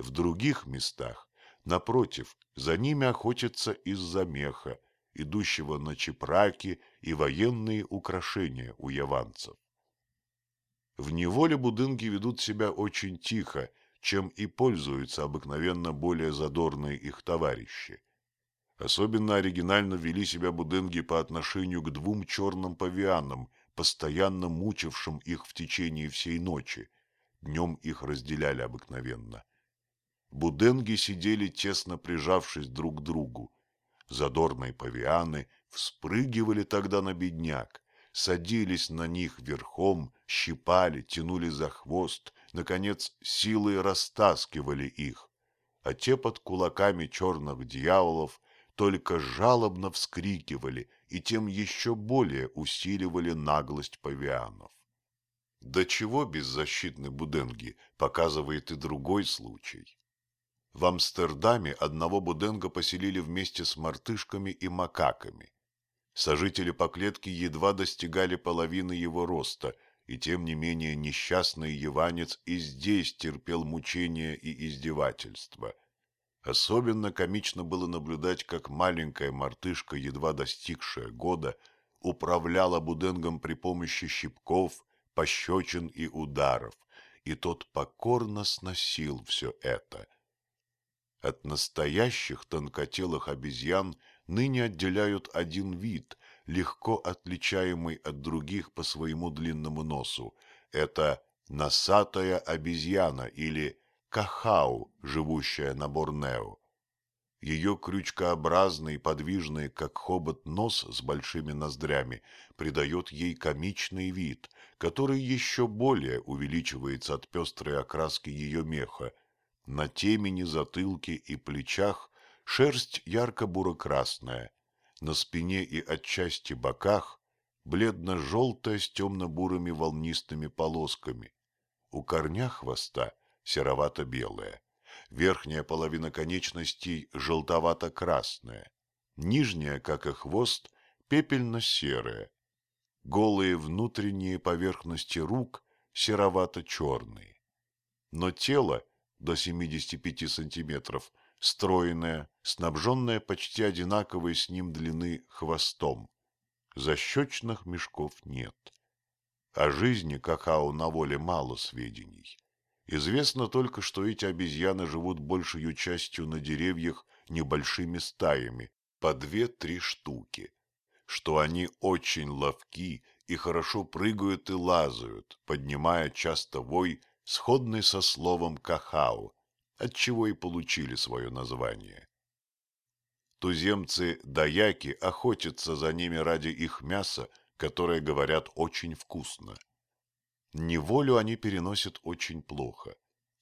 В других местах, напротив, за ними охотятся из-за меха, идущего на чепраки и военные украшения у яванцев. В неволе будынги ведут себя очень тихо, чем и пользуются обыкновенно более задорные их товарищи. Особенно оригинально вели себя будынги по отношению к двум черным павианам, постоянно мучившим их в течение всей ночи. Днем их разделяли обыкновенно. Буденги сидели тесно прижавшись друг к другу. Задорные павианы вспрыгивали тогда на бедняк, садились на них верхом, щипали, тянули за хвост, наконец, силой растаскивали их, а те под кулаками черных дьяволов только жалобно вскрикивали и тем еще более усиливали наглость павианов. До чего беззащитны буденги, показывает и другой случай. В Амстердаме одного буденга поселили вместе с мартышками и макаками. Сожители по клетке едва достигали половины его роста, и тем не менее несчастный яванец и здесь терпел мучения и издевательства – Особенно комично было наблюдать, как маленькая мартышка, едва достигшая года, управляла Буденгом при помощи щипков, пощечин и ударов, и тот покорно сносил все это. От настоящих тонкотелых обезьян ныне отделяют один вид, легко отличаемый от других по своему длинному носу. Это носатая обезьяна или Кахау, живущая на Борнео. Ее крючкообразный, подвижный, как хобот, нос с большими ноздрями придает ей комичный вид, который еще более увеличивается от пестрой окраски ее меха. На темени, затылке и плечах шерсть ярко-буро-красная, на спине и отчасти боках бледно-желтая с темно-бурыми волнистыми полосками. У корня хвоста серовато-белая. Верхняя половина конечностей желтовато-красная. Нижняя, как и хвост, пепельно-серая. Голые внутренние поверхности рук серовато-черные. Но тело до 75 сантиметров стройное, снабженное почти одинаковой с ним длины хвостом. Защечных мешков нет. О жизни какао на воле мало сведений. Известно только, что эти обезьяны живут большей частью на деревьях небольшими стаями, по две-три штуки, что они очень ловки и хорошо прыгают и лазают, поднимая часто вой, сходный со словом «кахау», отчего и получили свое название. Туземцы-даяки охотятся за ними ради их мяса, которое, говорят, очень вкусно. Неволю они переносят очень плохо,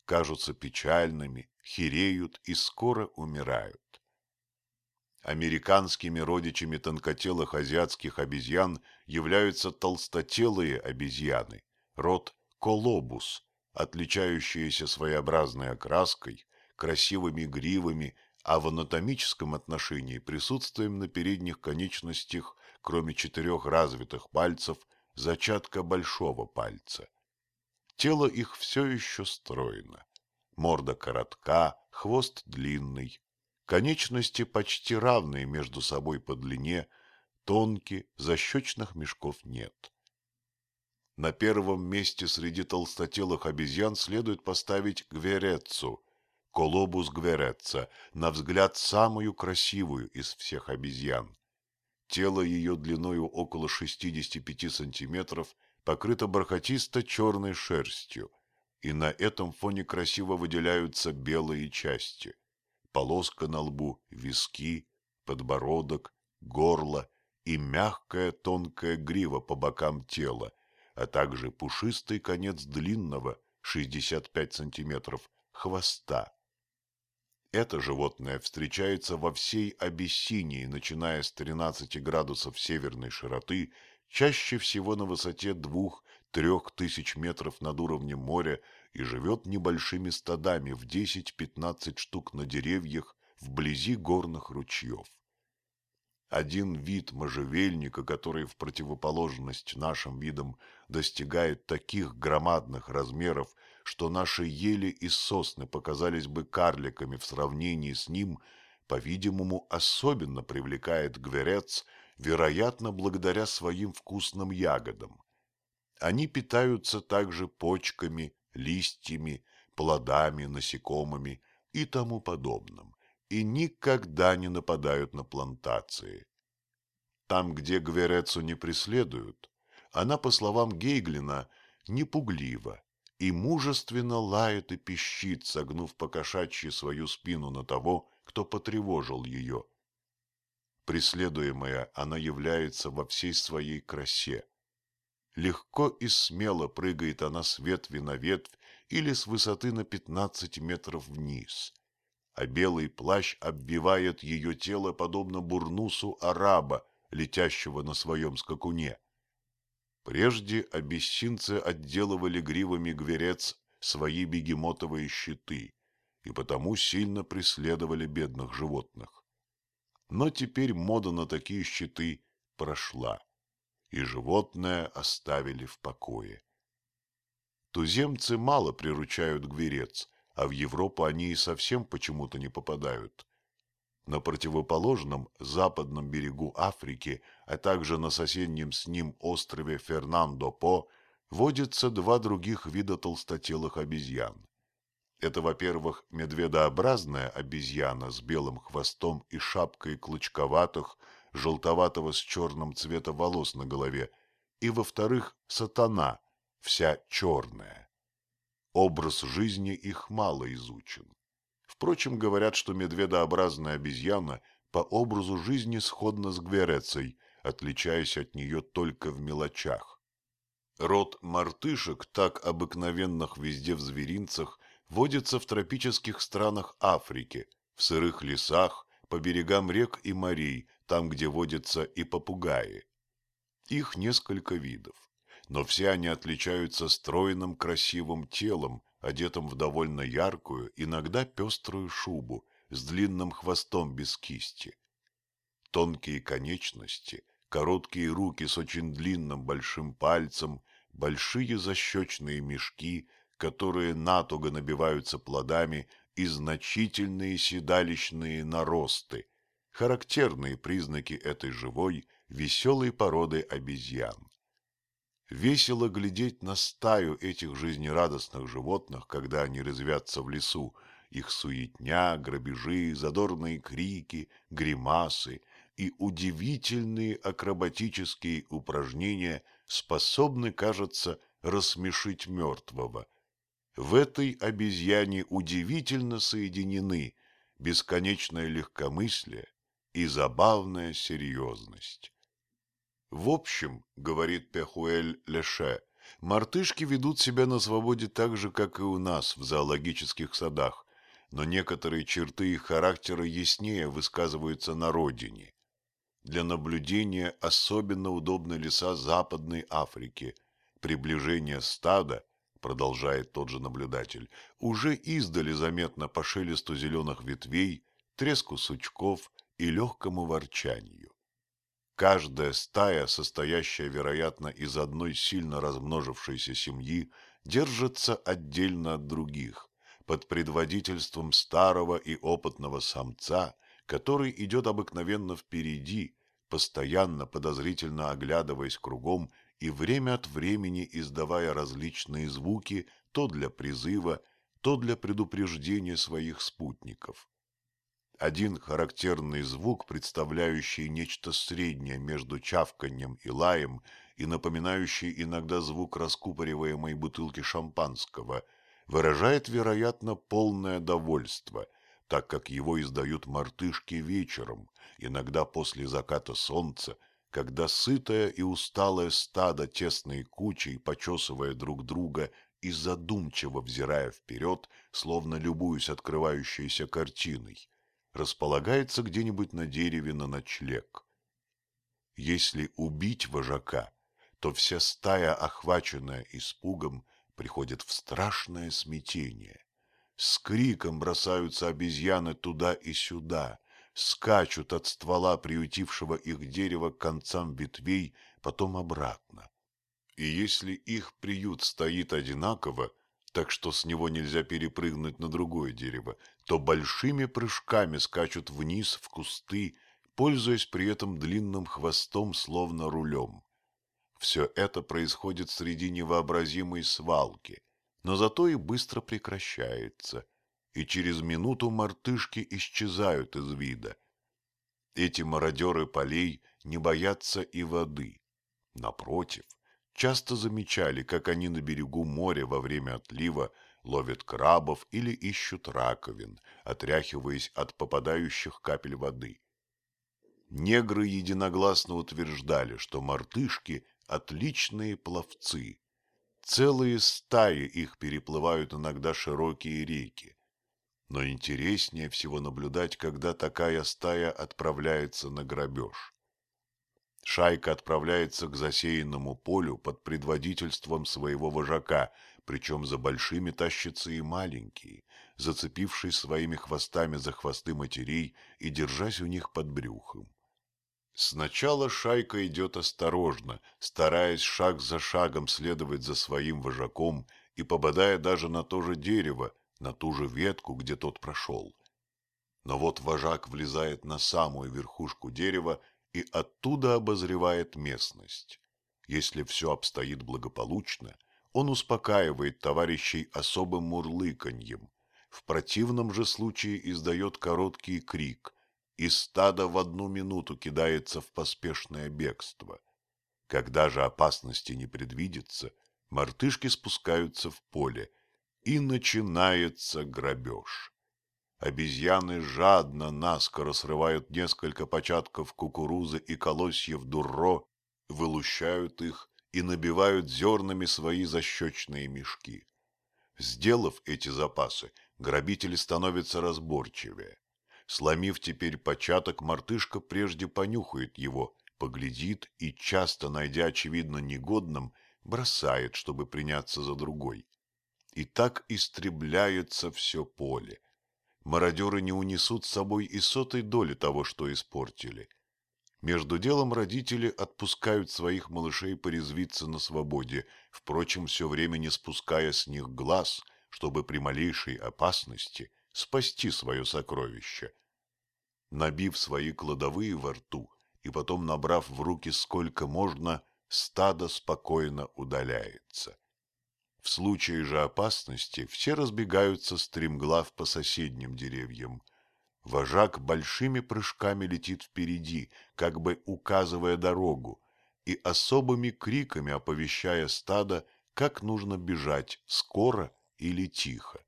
кажутся печальными, хереют и скоро умирают. Американскими родичами тонкотелых азиатских обезьян являются толстотелые обезьяны, род колобус, отличающиеся своеобразной окраской, красивыми гривами, а в анатомическом отношении присутствием на передних конечностях, кроме четырех развитых пальцев, зачатка большого пальца. Тело их все еще стройно. Морда коротка, хвост длинный. Конечности почти равные между собой по длине, тонкие, защечных мешков нет. На первом месте среди толстотелых обезьян следует поставить гверецу, колобус гвереца, на взгляд самую красивую из всех обезьян. Тело ее длиною около 65 сантиметров покрыто бархатисто-черной шерстью, и на этом фоне красиво выделяются белые части. Полоска на лбу, виски, подбородок, горло и мягкая тонкая грива по бокам тела, а также пушистый конец длинного, 65 сантиметров, хвоста. Это животное встречается во всей Абиссинии, начиная с 13 градусов северной широты, чаще всего на высоте 2-3 тысяч метров над уровнем моря и живет небольшими стадами в 10-15 штук на деревьях вблизи горных ручьев. Один вид можжевельника, который в противоположность нашим видам достигает таких громадных размеров, что наши ели и сосны показались бы карликами в сравнении с ним, по-видимому, особенно привлекает гверец, вероятно, благодаря своим вкусным ягодам. Они питаются также почками, листьями, плодами, насекомыми и тому подобным, и никогда не нападают на плантации. Там, где Гверецу не преследуют, она, по словам Гейглина, непуглива и мужественно лает и пищит, согнув покошачьи свою спину на того, кто потревожил ее. Преследуемая она является во всей своей красе. Легко и смело прыгает она с ветви на ветвь или с высоты на пятнадцать метров вниз, а белый плащ обвивает ее тело подобно бурнусу араба, летящего на своем скакуне. Прежде абиссинцы отделывали гривами гверец свои бегемотовые щиты и потому сильно преследовали бедных животных. Но теперь мода на такие щиты прошла, и животное оставили в покое. Туземцы мало приручают гверец, а в Европу они и совсем почему-то не попадают. На противоположном западном берегу Африки, а также на соседнем с ним острове Фернандо-По, водятся два других вида толстотелых обезьян. Это, во-первых, медведообразная обезьяна с белым хвостом и шапкой клочковатых, желтоватого с черным цвета волос на голове, и, во-вторых, сатана, вся черная. Образ жизни их мало изучен. Впрочем, говорят, что медведообразная обезьяна по образу жизни сходна с гверецей, отличаясь от нее только в мелочах. Род мартышек, так обыкновенных везде в зверинцах, водится в тропических странах Африки, в сырых лесах, по берегам рек и морей, там, где водятся и попугаи. Их несколько видов, но все они отличаются стройным красивым телом, одетым в довольно яркую, иногда пеструю шубу с длинным хвостом без кисти. Тонкие конечности, короткие руки с очень длинным большим пальцем, большие защечные мешки, которые натуго набиваются плодами и значительные седалищные наросты, характерные признаки этой живой, веселой породы обезьян. Весело глядеть на стаю этих жизнерадостных животных, когда они резвятся в лесу. Их суетня, грабежи, задорные крики, гримасы и удивительные акробатические упражнения способны, кажется, рассмешить мертвого. В этой обезьяне удивительно соединены бесконечное легкомыслие и забавная серьезность. В общем, говорит Пехуэль Леше, мартышки ведут себя на свободе так же, как и у нас в зоологических садах, но некоторые черты их характера яснее высказываются на родине. Для наблюдения особенно удобны леса Западной Африки. Приближение стада, продолжает тот же наблюдатель, уже издали заметно по шелесту зеленых ветвей, треску сучков и легкому ворчанию. Каждая стая, состоящая, вероятно, из одной сильно размножившейся семьи, держится отдельно от других, под предводительством старого и опытного самца, который идет обыкновенно впереди, постоянно подозрительно оглядываясь кругом и время от времени издавая различные звуки то для призыва, то для предупреждения своих спутников. Один характерный звук, представляющий нечто среднее между чавканьем и лаем и напоминающий иногда звук раскупориваемой бутылки шампанского, выражает, вероятно, полное довольство, так как его издают мартышки вечером, иногда после заката солнца, когда сытое и усталое стадо тесной кучей, почесывая друг друга и задумчиво взирая вперед, словно любуясь открывающейся картиной, располагается где-нибудь на дереве на ночлег. Если убить вожака, то вся стая, охваченная испугом, приходит в страшное смятение. С криком бросаются обезьяны туда и сюда, скачут от ствола приютившего их дерева к концам ветвей, потом обратно. И если их приют стоит одинаково, так что с него нельзя перепрыгнуть на другое дерево, то большими прыжками скачут вниз в кусты, пользуясь при этом длинным хвостом, словно рулем. Все это происходит среди невообразимой свалки, но зато и быстро прекращается, и через минуту мартышки исчезают из вида. Эти мародеры полей не боятся и воды. Напротив, часто замечали, как они на берегу моря во время отлива ловят крабов или ищут раковин, отряхиваясь от попадающих капель воды. Негры единогласно утверждали, что мартышки – отличные пловцы. Целые стаи их переплывают иногда широкие реки. Но интереснее всего наблюдать, когда такая стая отправляется на грабеж. Шайка отправляется к засеянному полю под предводительством своего вожака, причем за большими тащатся и маленькие, зацепившись своими хвостами за хвосты матерей и держась у них под брюхом. Сначала шайка идет осторожно, стараясь шаг за шагом следовать за своим вожаком и попадая даже на то же дерево, на ту же ветку, где тот прошел. Но вот вожак влезает на самую верхушку дерева и оттуда обозревает местность. Если все обстоит благополучно, он успокаивает товарищей особым мурлыканьем. В противном же случае издает короткий крик, и стадо в одну минуту кидается в поспешное бегство. Когда же опасности не предвидится, мартышки спускаются в поле, и начинается грабеж. Обезьяны жадно наскоро срывают несколько початков кукурузы и колосьев дурро, вылущают их и набивают зернами свои защечные мешки. Сделав эти запасы, грабители становятся разборчивее. Сломив теперь початок, мартышка прежде понюхает его, поглядит и, часто найдя очевидно негодным, бросает, чтобы приняться за другой. И так истребляется все поле. Мародеры не унесут с собой и сотой доли того, что испортили. Между делом родители отпускают своих малышей порезвиться на свободе, впрочем, все время не спуская с них глаз, чтобы при малейшей опасности спасти свое сокровище. Набив свои кладовые во рту и потом набрав в руки сколько можно, стадо спокойно удаляется. В случае же опасности все разбегаются стремглав по соседним деревьям. Вожак большими прыжками летит впереди, как бы указывая дорогу, и особыми криками оповещая стадо, как нужно бежать, скоро или тихо.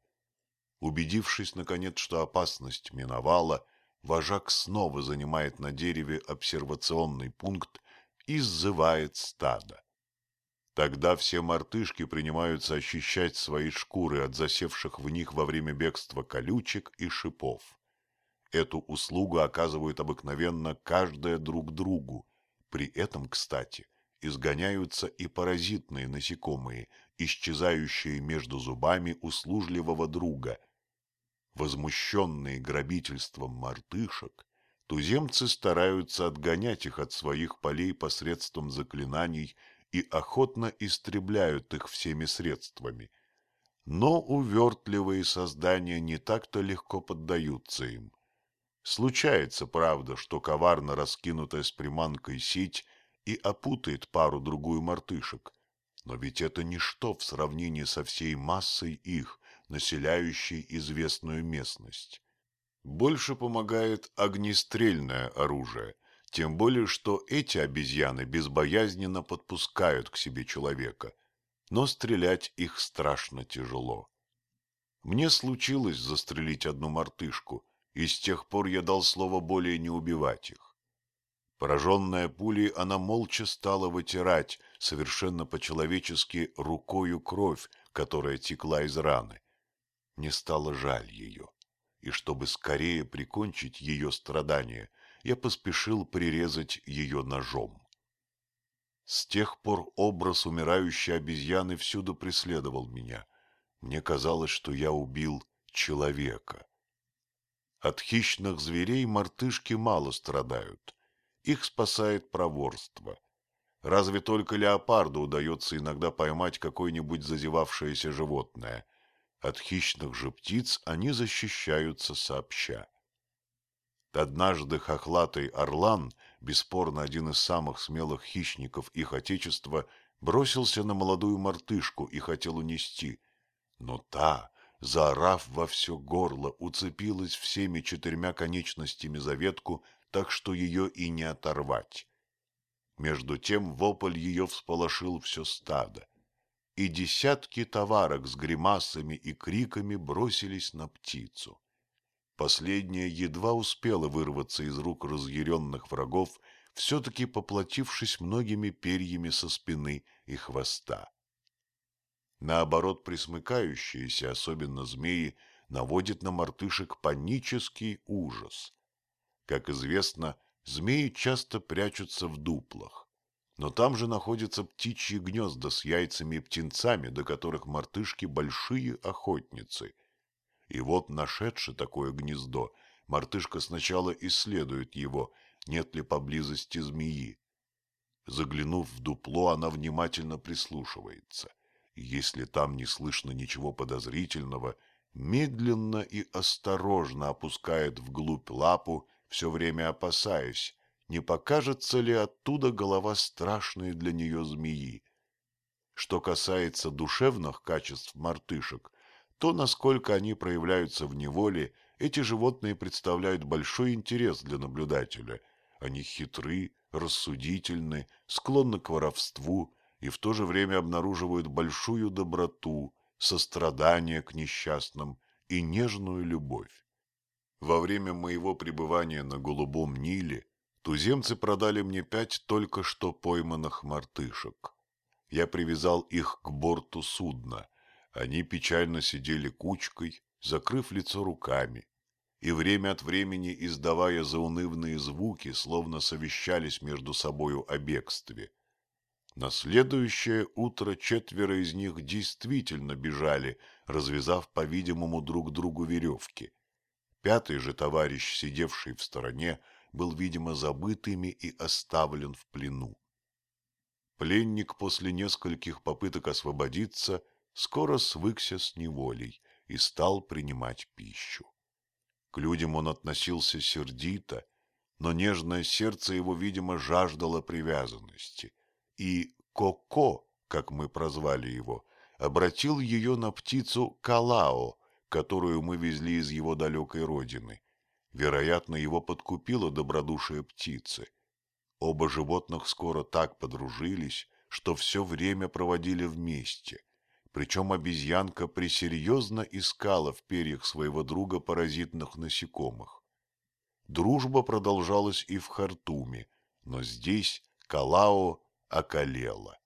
Убедившись, наконец, что опасность миновала, вожак снова занимает на дереве обсервационный пункт и сзывает стадо. Тогда все мартышки принимаются ощущать свои шкуры от засевших в них во время бегства колючек и шипов. Эту услугу оказывают обыкновенно каждая друг другу. При этом, кстати, изгоняются и паразитные насекомые, исчезающие между зубами услужливого друга – Возмущенные грабительством мартышек, туземцы стараются отгонять их от своих полей посредством заклинаний и охотно истребляют их всеми средствами. Но увертливые создания не так-то легко поддаются им. Случается, правда, что коварно раскинутая с приманкой сеть и опутает пару-другую мартышек, но ведь это ничто в сравнении со всей массой их, населяющей известную местность. Больше помогает огнестрельное оружие, тем более что эти обезьяны безбоязненно подпускают к себе человека, но стрелять их страшно тяжело. Мне случилось застрелить одну мартышку, и с тех пор я дал слово более не убивать их. Пораженная пулей, она молча стала вытирать, совершенно по-человечески, рукою кровь, которая текла из раны. Мне стало жаль ее, и чтобы скорее прикончить ее страдания, я поспешил прирезать ее ножом. С тех пор образ умирающей обезьяны всюду преследовал меня. Мне казалось, что я убил человека. От хищных зверей мартышки мало страдают. Их спасает проворство. Разве только леопарду удается иногда поймать какое-нибудь зазевавшееся животное – От хищных же птиц они защищаются сообща. Однажды хохлатый орлан, бесспорно один из самых смелых хищников их отечества, бросился на молодую мартышку и хотел унести. Но та, заорав во все горло, уцепилась всеми четырьмя конечностями за ветку, так что ее и не оторвать. Между тем вопль ее всполошил все стадо, и десятки товарок с гримасами и криками бросились на птицу. Последняя едва успела вырваться из рук разъяренных врагов, все-таки поплатившись многими перьями со спины и хвоста. Наоборот, присмыкающиеся, особенно змеи, наводят на мартышек панический ужас. Как известно, Змеи часто прячутся в дуплах, но там же находятся птичьи гнезда с яйцами и птенцами, до которых мартышки большие охотницы. И вот, нашедши такое гнездо, мартышка сначала исследует его, нет ли поблизости змеи. Заглянув в дупло, она внимательно прислушивается. Если там не слышно ничего подозрительного, медленно и осторожно опускает вглубь лапу все время опасаясь, не покажется ли оттуда голова страшной для нее змеи. Что касается душевных качеств мартышек, то, насколько они проявляются в неволе, эти животные представляют большой интерес для наблюдателя. Они хитры, рассудительны, склонны к воровству и в то же время обнаруживают большую доброту, сострадание к несчастным и нежную любовь. Во время моего пребывания на Голубом Ниле туземцы продали мне пять только что пойманных мартышек. Я привязал их к борту судна. Они печально сидели кучкой, закрыв лицо руками, и время от времени, издавая заунывные звуки, словно совещались между собою о бегстве. На следующее утро четверо из них действительно бежали, развязав, по-видимому, друг другу веревки. Пятый же товарищ, сидевший в стороне, был, видимо, забыт ими и оставлен в плену. Пленник после нескольких попыток освободиться скоро свыкся с неволей и стал принимать пищу. К людям он относился сердито, но нежное сердце его, видимо, жаждало привязанности, и Коко, как мы прозвали его, обратил ее на птицу Калао, которую мы везли из его далекой родины. Вероятно, его подкупила добродушие птицы. Оба животных скоро так подружились, что все время проводили вместе. Причем обезьянка пресерьезно искала в перьях своего друга паразитных насекомых. Дружба продолжалась и в Хартуме, но здесь Калао околела.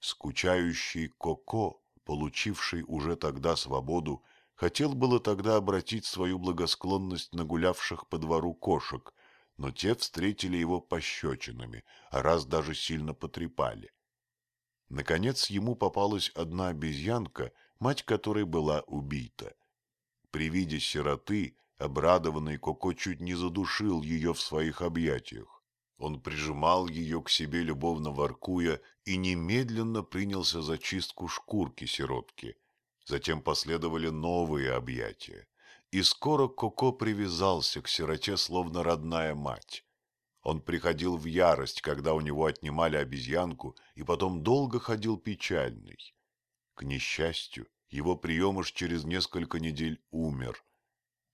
Скучающий Коко, получивший уже тогда свободу, Хотел было тогда обратить свою благосклонность на гулявших по двору кошек, но те встретили его пощечинами, а раз даже сильно потрепали. Наконец ему попалась одна обезьянка, мать которой была убита. При виде сироты, обрадованный Коко чуть не задушил ее в своих объятиях. Он прижимал ее к себе, любовно воркуя, и немедленно принялся за чистку шкурки сиротки. Затем последовали новые объятия, и скоро Коко привязался к сироте, словно родная мать. Он приходил в ярость, когда у него отнимали обезьянку, и потом долго ходил печальный. К несчастью, его приемыш через несколько недель умер.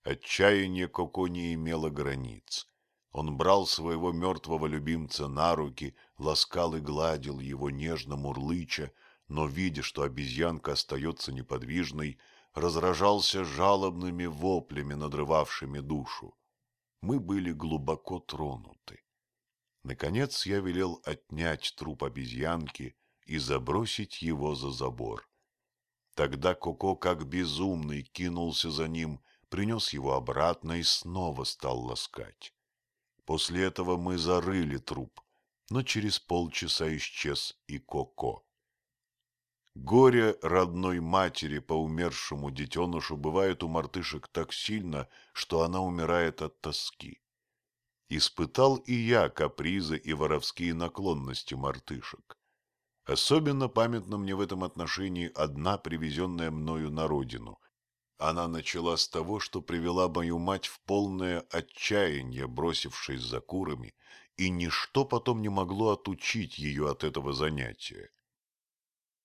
Отчаяние Коко не имело границ. Он брал своего мертвого любимца на руки, ласкал и гладил его нежно мурлыча, но, видя, что обезьянка остается неподвижной, разражался жалобными воплями, надрывавшими душу. Мы были глубоко тронуты. Наконец я велел отнять труп обезьянки и забросить его за забор. Тогда Коко, как безумный, кинулся за ним, принес его обратно и снова стал ласкать. После этого мы зарыли труп, но через полчаса исчез и Коко. Горе родной матери по умершему детенышу бывает у мартышек так сильно, что она умирает от тоски. Испытал и я капризы и воровские наклонности мартышек. Особенно памятна мне в этом отношении одна, привезенная мною на родину. Она начала с того, что привела мою мать в полное отчаяние, бросившись за курами, и ничто потом не могло отучить ее от этого занятия.